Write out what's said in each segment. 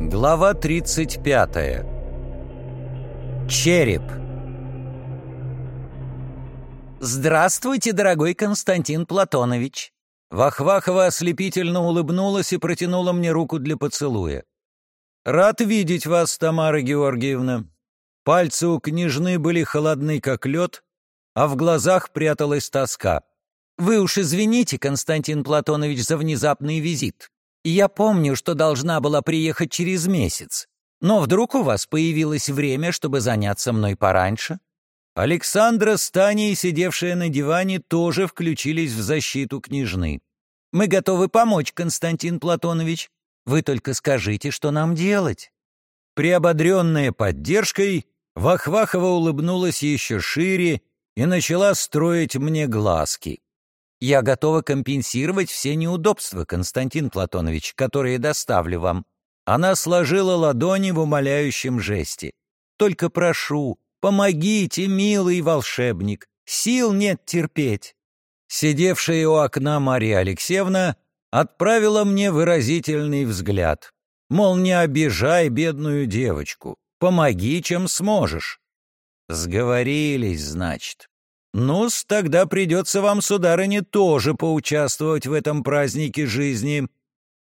Глава 35. Череп. «Здравствуйте, дорогой Константин Платонович!» Вахвахова ослепительно улыбнулась и протянула мне руку для поцелуя. «Рад видеть вас, Тамара Георгиевна». Пальцы у княжны были холодны, как лед, а в глазах пряталась тоска. «Вы уж извините, Константин Платонович, за внезапный визит. Я помню, что должна была приехать через месяц. Но вдруг у вас появилось время, чтобы заняться мной пораньше?» Александра с Таней, сидевшие на диване, тоже включились в защиту княжны. «Мы готовы помочь, Константин Платонович. Вы только скажите, что нам делать». Приободренная поддержкой, Вахвахова улыбнулась еще шире и начала строить мне глазки. «Я готова компенсировать все неудобства, Константин Платонович, которые доставлю вам». Она сложила ладони в умоляющем жесте. «Только прошу, помогите, милый волшебник, сил нет терпеть». Сидевшая у окна Мария Алексеевна отправила мне выразительный взгляд. Мол, не обижай бедную девочку, помоги, чем сможешь. Сговорились, значит. Ну-с, тогда придется вам, сударыне, тоже поучаствовать в этом празднике жизни.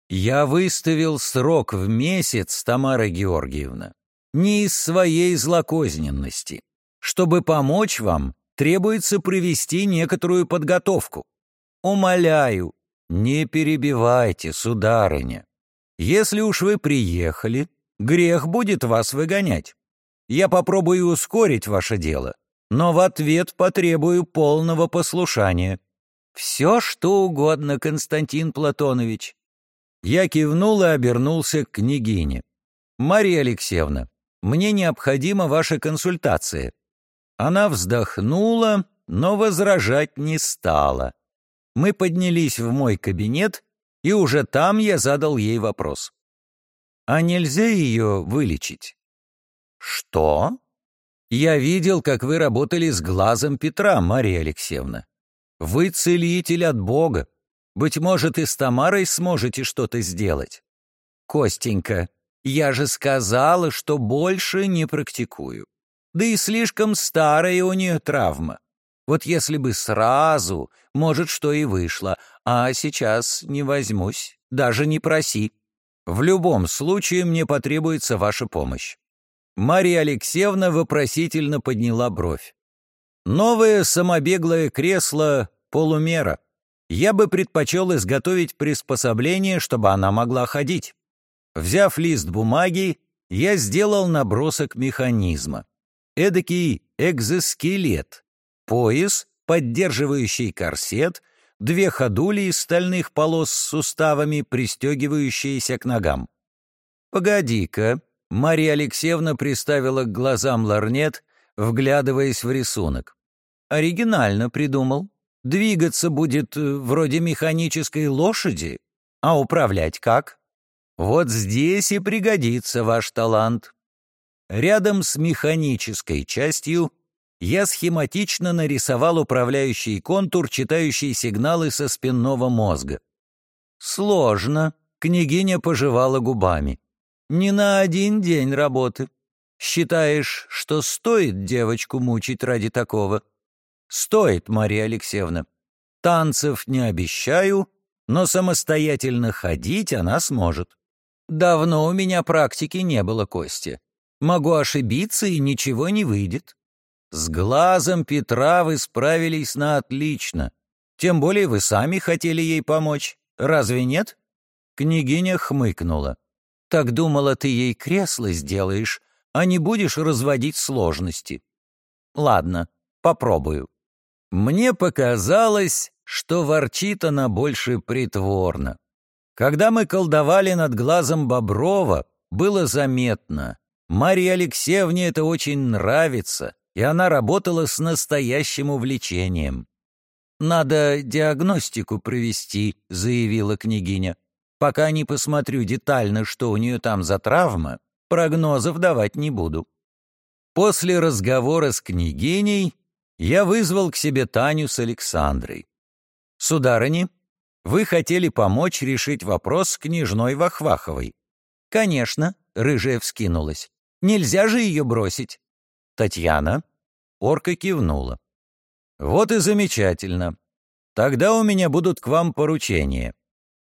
Я выставил срок в месяц, Тамара Георгиевна, не из своей злокозненности. Чтобы помочь вам, требуется провести некоторую подготовку. Умоляю, не перебивайте, сударыня. Если уж вы приехали, грех будет вас выгонять. Я попробую ускорить ваше дело, но в ответ потребую полного послушания. Все, что угодно, Константин Платонович. Я кивнул и обернулся к княгине. «Мария Алексеевна, мне необходима ваша консультация». Она вздохнула, но возражать не стала. Мы поднялись в мой кабинет, и уже там я задал ей вопрос. «А нельзя ее вылечить?» «Что?» Я видел, как вы работали с глазом Петра, Мария Алексеевна. Вы целитель от Бога. Быть может, и с Тамарой сможете что-то сделать. Костенька, я же сказала, что больше не практикую. Да и слишком старая у нее травма. Вот если бы сразу, может, что и вышло, а сейчас не возьмусь, даже не проси. В любом случае мне потребуется ваша помощь. Мария Алексеевна вопросительно подняла бровь. «Новое самобеглое кресло — полумера. Я бы предпочел изготовить приспособление, чтобы она могла ходить. Взяв лист бумаги, я сделал набросок механизма. Эдакий экзоскелет. Пояс, поддерживающий корсет, две ходули из стальных полос с суставами, пристегивающиеся к ногам. «Погоди-ка», Мария Алексеевна приставила к глазам ларнет, вглядываясь в рисунок. «Оригинально придумал. Двигаться будет э, вроде механической лошади, а управлять как? Вот здесь и пригодится ваш талант». Рядом с механической частью я схематично нарисовал управляющий контур, читающий сигналы со спинного мозга. «Сложно», — княгиня пожевала губами. Не на один день работы. Считаешь, что стоит девочку мучить ради такого? Стоит, Мария Алексеевна. Танцев не обещаю, но самостоятельно ходить она сможет. Давно у меня практики не было, Костя. Могу ошибиться, и ничего не выйдет. С глазом Петра вы справились на отлично. Тем более вы сами хотели ей помочь. Разве нет? Княгиня хмыкнула. Так думала, ты ей кресло сделаешь, а не будешь разводить сложности. Ладно, попробую. Мне показалось, что ворчит она больше притворно. Когда мы колдовали над глазом Боброва, было заметно. Марии Алексеевне это очень нравится, и она работала с настоящим увлечением. «Надо диагностику провести», — заявила княгиня. Пока не посмотрю детально, что у нее там за травма, прогнозов давать не буду. После разговора с княгиней я вызвал к себе Таню с Александрой. «Сударыни, вы хотели помочь решить вопрос с княжной Вахваховой. «Конечно», — рыжая вскинулась. «Нельзя же ее бросить». «Татьяна?» Орка кивнула. «Вот и замечательно. Тогда у меня будут к вам поручения.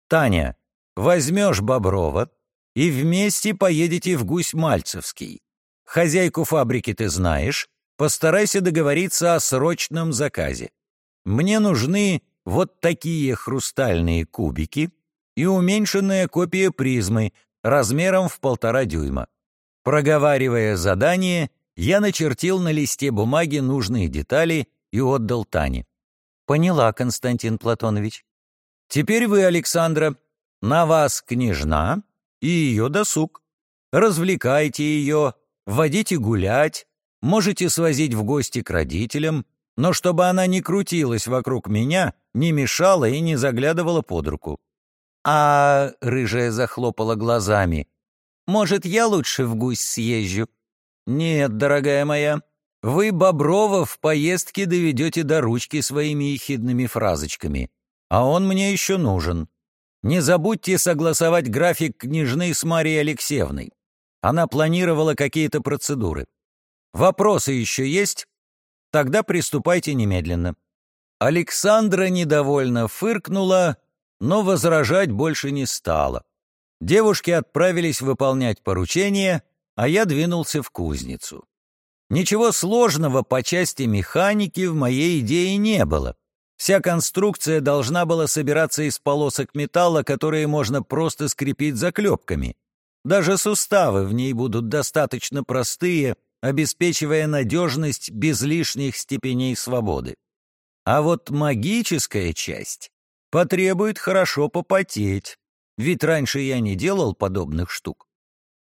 Таня, возьмешь Боброва и вместе поедете в Гусь-Мальцевский. Хозяйку фабрики ты знаешь, постарайся договориться о срочном заказе. Мне нужны вот такие хрустальные кубики и уменьшенная копия призмы размером в полтора дюйма. Проговаривая задание, я начертил на листе бумаги нужные детали и отдал Тане. «Поняла, Константин Платонович». «Теперь вы, Александра, на вас княжна и ее досуг. Развлекайте ее, водите гулять, можете свозить в гости к родителям, но чтобы она не крутилась вокруг меня, не мешала и не заглядывала под руку. «А...» — рыжая захлопала глазами. «Может, я лучше в гусь съезжу?» «Нет, дорогая моя, вы Боброва в поездке доведете до ручки своими ехидными фразочками, а он мне еще нужен. Не забудьте согласовать график княжны с Марией Алексеевной. Она планировала какие-то процедуры. Вопросы еще есть? Тогда приступайте немедленно». Александра недовольно фыркнула, но возражать больше не стала. Девушки отправились выполнять поручение, а я двинулся в кузницу. Ничего сложного по части механики в моей идее не было. Вся конструкция должна была собираться из полосок металла, которые можно просто скрепить заклепками. Даже суставы в ней будут достаточно простые, обеспечивая надежность без лишних степеней свободы. А вот магическая часть потребует хорошо попотеть, ведь раньше я не делал подобных штук.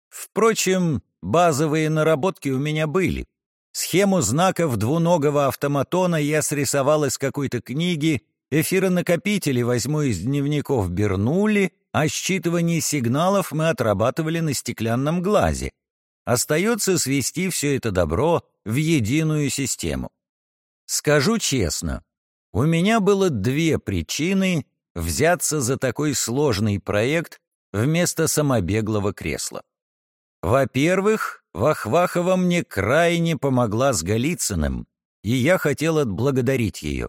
Впрочем, базовые наработки у меня были. Схему знаков двуногого автоматона я срисовал из какой-то книги, эфиронакопители возьму из дневников Бернули, а считывание сигналов мы отрабатывали на стеклянном глазе. Остается свести все это добро в единую систему. Скажу честно, у меня было две причины взяться за такой сложный проект вместо самобеглого кресла. Во-первых, Вахвахова мне крайне помогла с Голицыным, и я хотел отблагодарить ее.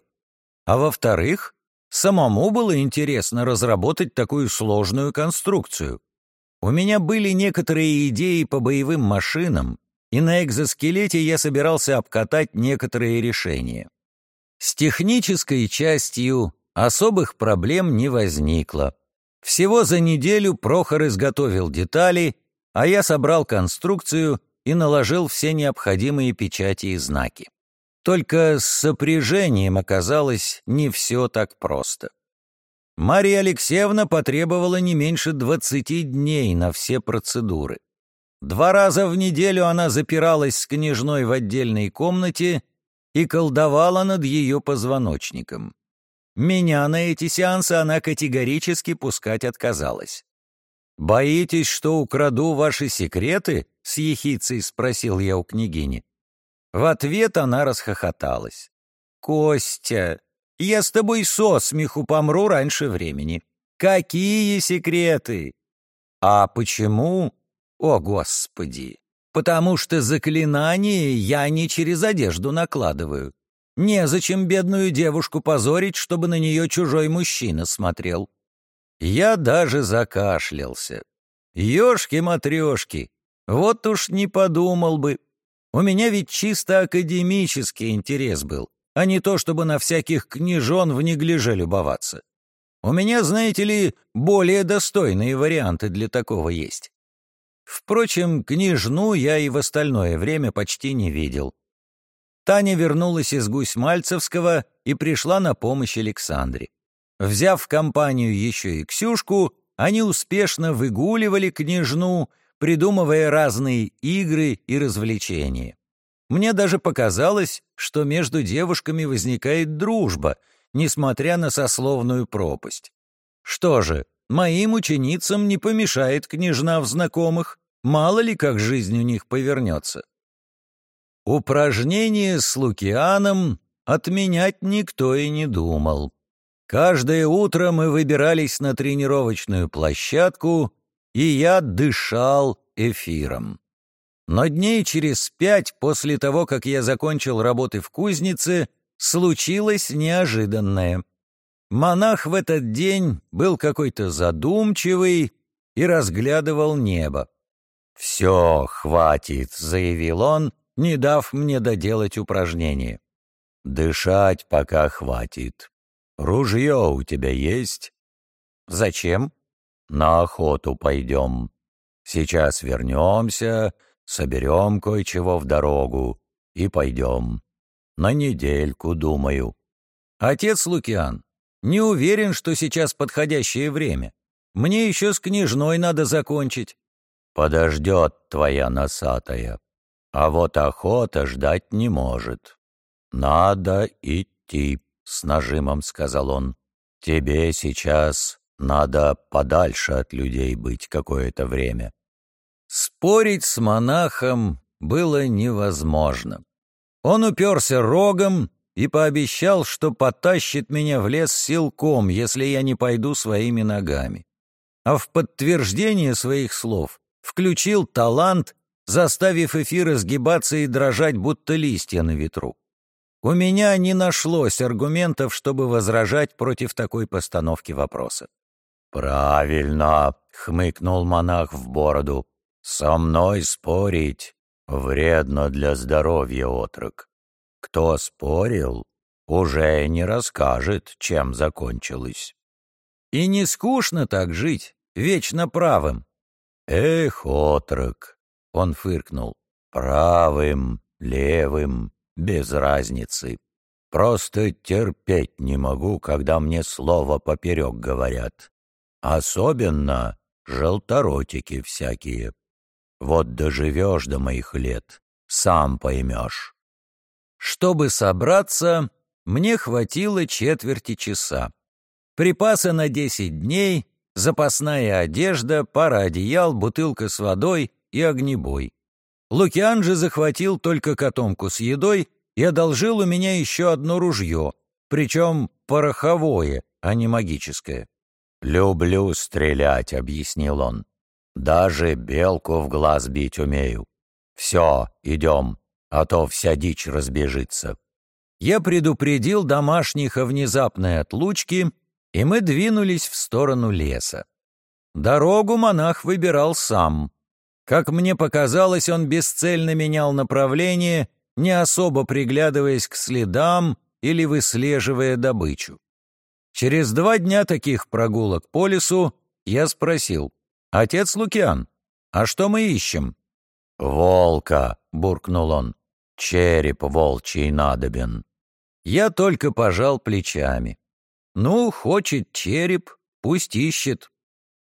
А во-вторых, самому было интересно разработать такую сложную конструкцию. У меня были некоторые идеи по боевым машинам, и на экзоскелете я собирался обкатать некоторые решения. С технической частью особых проблем не возникло. Всего за неделю Прохор изготовил детали, а я собрал конструкцию и наложил все необходимые печати и знаки. Только с сопряжением оказалось не все так просто. Мария Алексеевна потребовала не меньше двадцати дней на все процедуры. Два раза в неделю она запиралась с княжной в отдельной комнате и колдовала над ее позвоночником. Меня на эти сеансы она категорически пускать отказалась. «Боитесь, что украду ваши секреты?» — с ехицей спросил я у княгини. В ответ она расхохоталась. «Костя, я с тобой со смеху помру раньше времени. Какие секреты?» «А почему?» «О, Господи! потому что заклинание я не через одежду накладываю. Незачем бедную девушку позорить, чтобы на нее чужой мужчина смотрел. Я даже закашлялся. Ёшки-матрёшки, вот уж не подумал бы. У меня ведь чисто академический интерес был, а не то, чтобы на всяких княжон в неглиже любоваться. У меня, знаете ли, более достойные варианты для такого есть. Впрочем, княжну я и в остальное время почти не видел. Таня вернулась из Гусь-Мальцевского и пришла на помощь Александре. Взяв в компанию еще и Ксюшку, они успешно выгуливали княжну, придумывая разные игры и развлечения. Мне даже показалось, что между девушками возникает дружба, несмотря на сословную пропасть. Что же, моим ученицам не помешает княжна в знакомых, Мало ли, как жизнь у них повернется. Упражнение с Лукианом отменять никто и не думал. Каждое утро мы выбирались на тренировочную площадку и я дышал эфиром. Но дней через пять после того, как я закончил работы в кузнице, случилось неожиданное. Монах в этот день был какой-то задумчивый и разглядывал небо. «Все, хватит», — заявил он, не дав мне доделать упражнение. «Дышать пока хватит. Ружье у тебя есть?» «Зачем?» «На охоту пойдем. Сейчас вернемся, соберем кое-чего в дорогу и пойдем. На недельку, думаю». «Отец Лукиан, не уверен, что сейчас подходящее время. Мне еще с княжной надо закончить». «Подождет твоя носатая. А вот охота ждать не может. Надо идти», — с нажимом сказал он. «Тебе сейчас надо подальше от людей быть какое-то время». Спорить с монахом было невозможно. Он уперся рогом и пообещал, что потащит меня в лес силком, если я не пойду своими ногами. А в подтверждение своих слов включил талант, заставив эфир изгибаться и дрожать, будто листья на ветру. У меня не нашлось аргументов, чтобы возражать против такой постановки вопроса. «Правильно», — хмыкнул монах в бороду, — «со мной спорить вредно для здоровья, отрок. Кто спорил, уже не расскажет, чем закончилось». «И не скучно так жить, вечно правым». «Эх, отрок», — он фыркнул, — «правым, левым, без разницы. Просто терпеть не могу, когда мне слово поперек говорят. Особенно желторотики всякие. Вот доживешь до моих лет, сам поймешь. Чтобы собраться, мне хватило четверти часа. Припасы на десять дней, запасная одежда, пара одеял, бутылка с водой и огнебой. Лукиан же захватил только котомку с едой и одолжил у меня еще одно ружье, причем пороховое, а не магическое. «Люблю стрелять», — объяснил он. «Даже белку в глаз бить умею. Все, идем, а то вся дичь разбежится». Я предупредил домашних о внезапной отлучке, и мы двинулись в сторону леса. Дорогу монах выбирал сам. Как мне показалось, он бесцельно менял направление, не особо приглядываясь к следам или выслеживая добычу. Через два дня таких прогулок по лесу я спросил, «Отец Лукиан, а что мы ищем?» «Волка», — буркнул он, — «череп волчий надобен». Я только пожал плечами. «Ну, хочет череп, пусть ищет.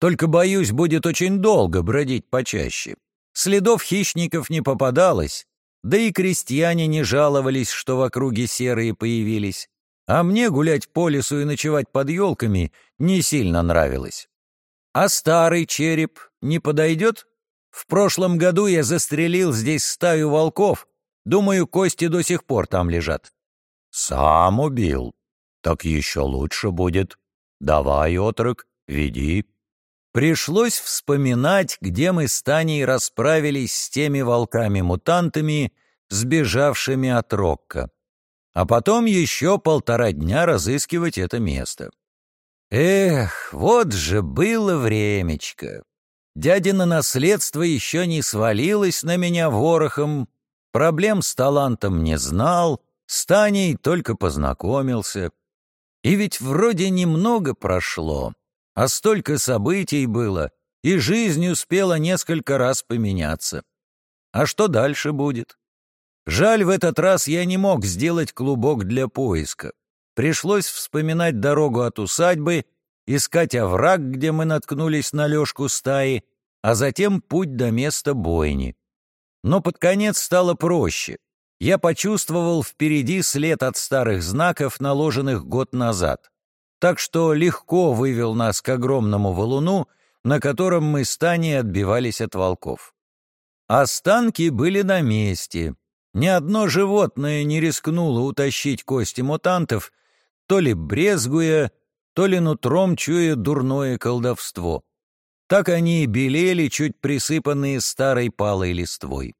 Только, боюсь, будет очень долго бродить почаще. Следов хищников не попадалось, да и крестьяне не жаловались, что в округе серые появились а мне гулять по лесу и ночевать под елками не сильно нравилось. А старый череп не подойдет? В прошлом году я застрелил здесь стаю волков. Думаю, кости до сих пор там лежат. Сам убил. Так еще лучше будет. Давай, отрок, веди. Пришлось вспоминать, где мы с Таней расправились с теми волками-мутантами, сбежавшими от Рокка а потом еще полтора дня разыскивать это место. Эх, вот же было времечко. Дядина наследство еще не свалилось на меня ворохом, проблем с талантом не знал, с Таней только познакомился. И ведь вроде немного прошло, а столько событий было, и жизнь успела несколько раз поменяться. А что дальше будет? Жаль, в этот раз я не мог сделать клубок для поиска. Пришлось вспоминать дорогу от усадьбы, искать овраг, где мы наткнулись на лёжку стаи, а затем путь до места бойни. Но под конец стало проще. Я почувствовал впереди след от старых знаков, наложенных год назад. Так что легко вывел нас к огромному валуну, на котором мы с Таней отбивались от волков. Останки были на месте, ни одно животное не рискнуло утащить кости мутантов, то ли брезгуя, то ли нутром чуя дурное колдовство. Так они и белели, чуть присыпанные старой палой листвой.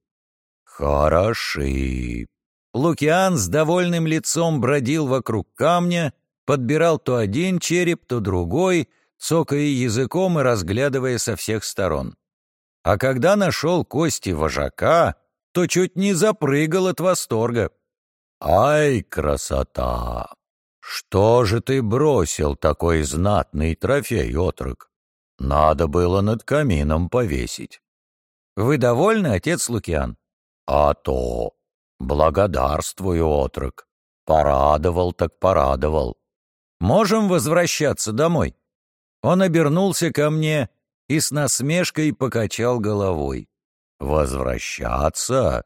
«Хороши!» Лукиан с довольным лицом бродил вокруг камня, подбирал то один череп, то другой, цокая языком и разглядывая со всех сторон. А когда нашел кости вожака, то чуть не запрыгал от восторга. «Ай, красота! Что же ты бросил такой знатный трофей, отрок? Надо было над камином повесить». «Вы довольны, отец Лукиан?» «А то! Благодарствую, отрок! Порадовал так порадовал!» «Можем возвращаться домой?» Он обернулся ко мне и с насмешкой покачал головой. «Возвращаться?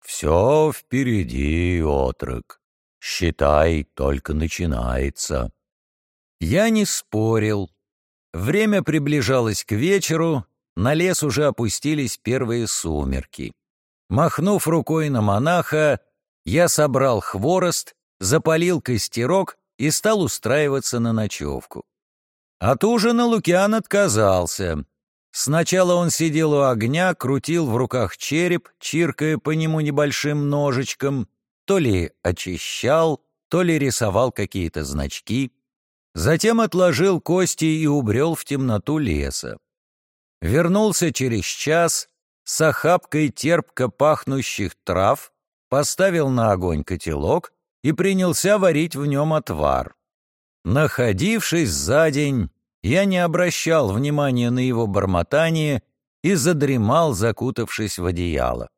Все впереди, отрок. Считай, только начинается». Я не спорил. Время приближалось к вечеру, на лес уже опустились первые сумерки. Махнув рукой на монаха, я собрал хворост, запалил костерок и стал устраиваться на ночевку. От ужина Лукиан отказался. Сначала он сидел у огня, крутил в руках череп, чиркая по нему небольшим ножичком, то ли очищал, то ли рисовал какие-то значки. Затем отложил кости и убрел в темноту леса. Вернулся через час с охапкой терпко пахнущих трав, поставил на огонь котелок и принялся варить в нем отвар. Находившись за день, я не обращал внимания на его бормотание и задремал, закутавшись в одеяло.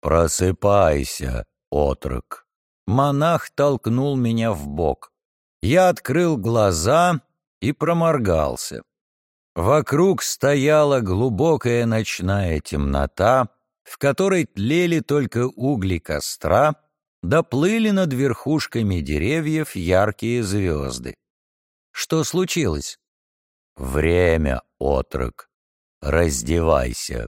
«Просыпайся, отрок!» Монах толкнул меня в бок. Я открыл глаза и проморгался. Вокруг стояла глубокая ночная темнота, в которой тлели только угли костра, доплыли над верхушками деревьев яркие звезды. Что случилось? Время, отрок. Раздевайся.